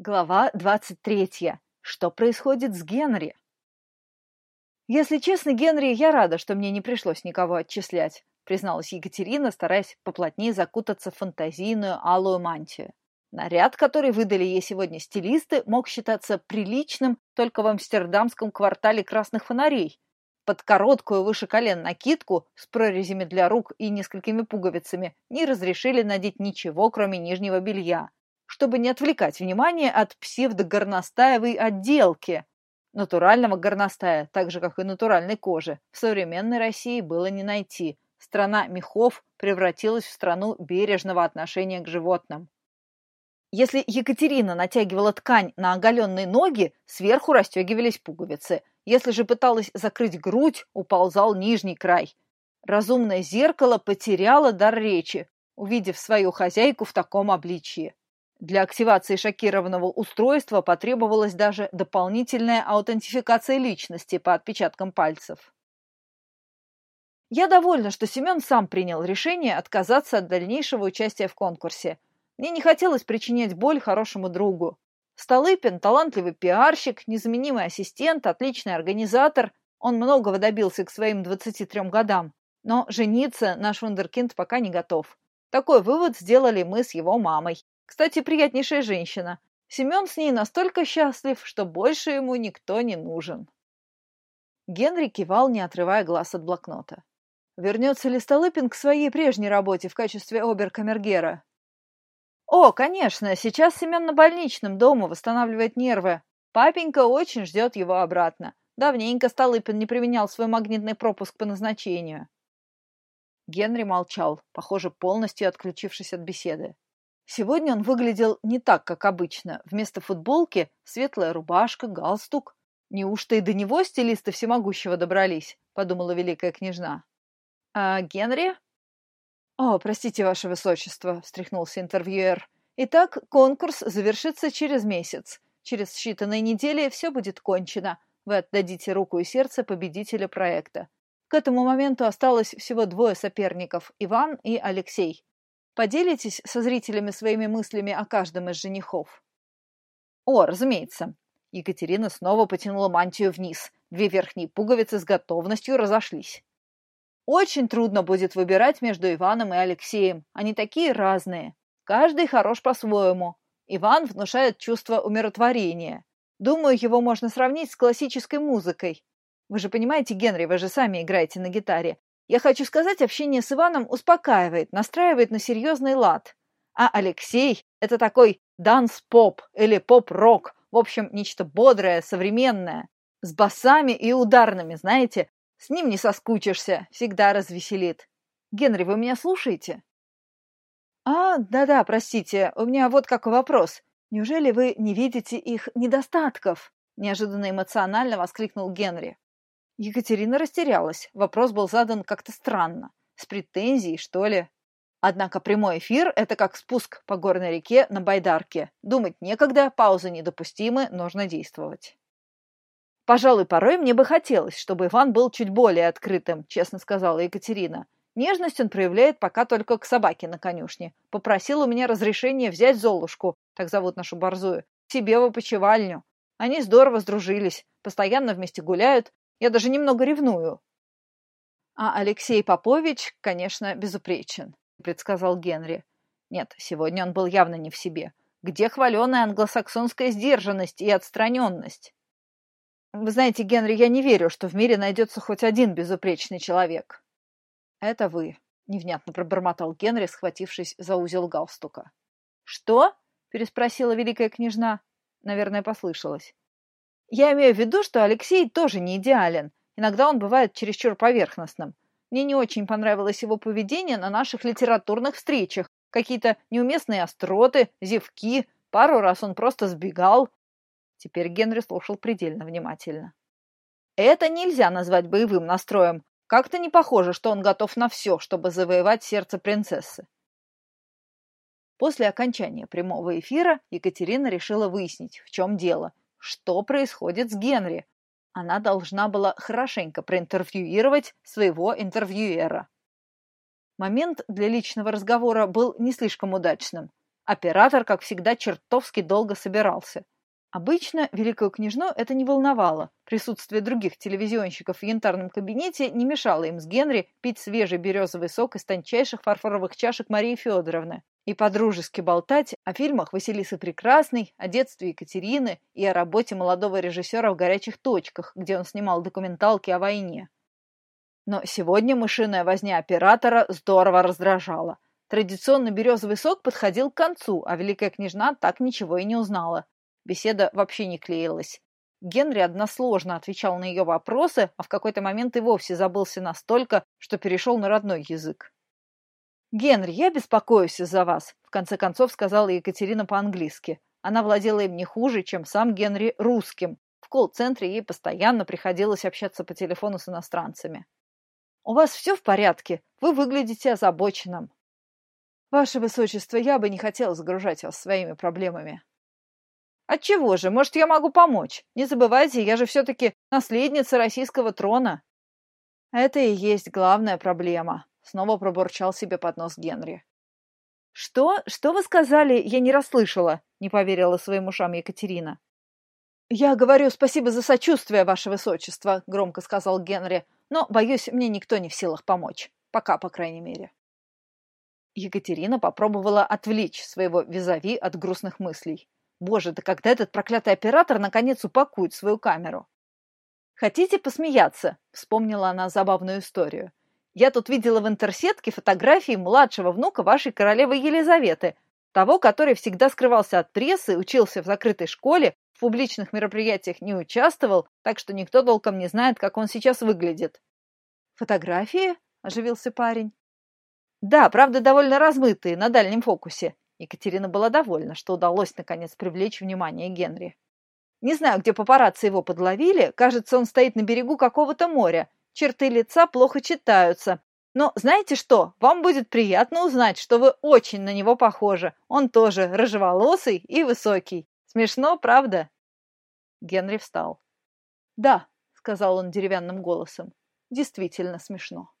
Глава 23. Что происходит с Генри? Если честно, Генри, я рада, что мне не пришлось никого отчислять, призналась Екатерина, стараясь поплотнее закутаться в фантазийную алую мантию. Наряд, который выдали ей сегодня стилисты, мог считаться приличным только в амстердамском квартале красных фонарей. Под короткую выше колен накидку с прорезями для рук и несколькими пуговицами не разрешили надеть ничего, кроме нижнего белья чтобы не отвлекать внимание от псевдогорностаевой отделки. Натурального горностая, так же, как и натуральной кожи, в современной России было не найти. Страна мехов превратилась в страну бережного отношения к животным. Если Екатерина натягивала ткань на оголенные ноги, сверху расстегивались пуговицы. Если же пыталась закрыть грудь, уползал нижний край. Разумное зеркало потеряло дар речи, увидев свою хозяйку в таком обличье. Для активации шокированного устройства потребовалась даже дополнительная аутентификация личности по отпечаткам пальцев. Я довольна, что Семен сам принял решение отказаться от дальнейшего участия в конкурсе. Мне не хотелось причинять боль хорошему другу. Столыпин – талантливый пиарщик, незаменимый ассистент, отличный организатор. Он многого добился к своим 23 годам. Но жениться наш вундеркинд пока не готов. Такой вывод сделали мы с его мамой. Кстати, приятнейшая женщина. Семен с ней настолько счастлив, что больше ему никто не нужен. Генри кивал, не отрывая глаз от блокнота. Вернется ли Столыпин к своей прежней работе в качестве оберкамергера? О, конечно, сейчас Семен на больничном дома восстанавливает нервы. Папенька очень ждет его обратно. Давненько Столыпин не применял свой магнитный пропуск по назначению. Генри молчал, похоже, полностью отключившись от беседы. Сегодня он выглядел не так, как обычно. Вместо футболки светлая рубашка, галстук. Неужто и до него стилисты всемогущего добрались? Подумала великая княжна. А Генри? О, простите, ваше высочество, встряхнулся интервьюер. Итак, конкурс завершится через месяц. Через считанные недели все будет кончено. Вы отдадите руку и сердце победителя проекта. К этому моменту осталось всего двое соперников – Иван и Алексей. Поделитесь со зрителями своими мыслями о каждом из женихов. О, разумеется. Екатерина снова потянула мантию вниз. Две верхние пуговицы с готовностью разошлись. Очень трудно будет выбирать между Иваном и Алексеем. Они такие разные. Каждый хорош по-своему. Иван внушает чувство умиротворения. Думаю, его можно сравнить с классической музыкой. Вы же понимаете, Генри, вы же сами играете на гитаре. Я хочу сказать, общение с Иваном успокаивает, настраивает на серьезный лад. А Алексей – это такой данс-поп или поп-рок, в общем, нечто бодрое, современное, с басами и ударными, знаете. С ним не соскучишься, всегда развеселит. Генри, вы меня слушаете? А, да-да, простите, у меня вот какой вопрос. Неужели вы не видите их недостатков? Неожиданно эмоционально воскликнул Генри. Екатерина растерялась. Вопрос был задан как-то странно. С претензией, что ли? Однако прямой эфир – это как спуск по горной реке на байдарке. Думать некогда, паузы недопустимы, нужно действовать. Пожалуй, порой мне бы хотелось, чтобы Иван был чуть более открытым, честно сказала Екатерина. Нежность он проявляет пока только к собаке на конюшне. Попросил у меня разрешения взять Золушку, так зовут нашу борзую, себе в опочивальню. Они здорово сдружились, постоянно вместе гуляют, я даже немного ревную. А Алексей Попович, конечно, безупречен, предсказал Генри. Нет, сегодня он был явно не в себе. Где хваленая англосаксонская сдержанность и отстраненность? Вы знаете, Генри, я не верю, что в мире найдется хоть один безупречный человек. Это вы, невнятно пробормотал Генри, схватившись за узел галстука. Что? переспросила великая княжна. Наверное, послышалось. Я имею в виду, что Алексей тоже не идеален. Иногда он бывает чересчур поверхностным. Мне не очень понравилось его поведение на наших литературных встречах. Какие-то неуместные остроты, зевки. Пару раз он просто сбегал. Теперь Генри слушал предельно внимательно. Это нельзя назвать боевым настроем. Как-то не похоже, что он готов на все, чтобы завоевать сердце принцессы. После окончания прямого эфира Екатерина решила выяснить, в чем дело, что происходит с Генри. Она должна была хорошенько проинтервьюировать своего интервьюера. Момент для личного разговора был не слишком удачным. Оператор, как всегда, чертовски долго собирался. Обычно великую княжну это не волновало. Присутствие других телевизионщиков в янтарном кабинете не мешало им с Генри пить свежий березовый сок из тончайших фарфоровых чашек Марии Федоровны и подружески болтать о фильмах Василисы Прекрасной, о детстве Екатерины и о работе молодого режиссера в «Горячих точках», где он снимал документалки о войне. Но сегодня мышиная возня оператора здорово раздражала. Традиционный березовый сок подходил к концу, а великая княжна так ничего и не узнала. Беседа вообще не клеилась. Генри односложно отвечал на ее вопросы, а в какой-то момент и вовсе забылся настолько, что перешел на родной язык. «Генри, я беспокоюсь из-за вас», — в конце концов сказала Екатерина по-английски. Она владела им не хуже, чем сам Генри русским. В колл-центре ей постоянно приходилось общаться по телефону с иностранцами. «У вас все в порядке? Вы выглядите озабоченным». «Ваше Высочество, я бы не хотела загружать вас своими проблемами», Отчего же? Может, я могу помочь? Не забывайте, я же все-таки наследница российского трона. Это и есть главная проблема, снова пробурчал себе под нос Генри. Что? Что вы сказали? Я не расслышала, не поверила своим ушам Екатерина. Я говорю спасибо за сочувствие, ваше высочество, громко сказал Генри, но, боюсь, мне никто не в силах помочь. Пока, по крайней мере. Екатерина попробовала отвлечь своего визави от грустных мыслей. Боже, да когда этот проклятый оператор наконец упакует свою камеру? Хотите посмеяться? Вспомнила она забавную историю. Я тут видела в интерсетке фотографии младшего внука вашей королевы Елизаветы, того, который всегда скрывался от прессы, учился в закрытой школе, в публичных мероприятиях не участвовал, так что никто толком не знает, как он сейчас выглядит. «Фотографии?» – оживился парень. «Да, правда, довольно размытые, на дальнем фокусе. Екатерина была довольна, что удалось наконец привлечь внимание Генри. Не знаю, где папарацци его подловили, кажется, он стоит на берегу какого-то моря. Черты лица плохо читаются. Но знаете что, вам будет приятно узнать, что вы очень на него похожи. Он тоже рыжеволосый и высокий. Смешно, правда? Генри встал. «Да», — сказал он деревянным голосом, — «действительно смешно».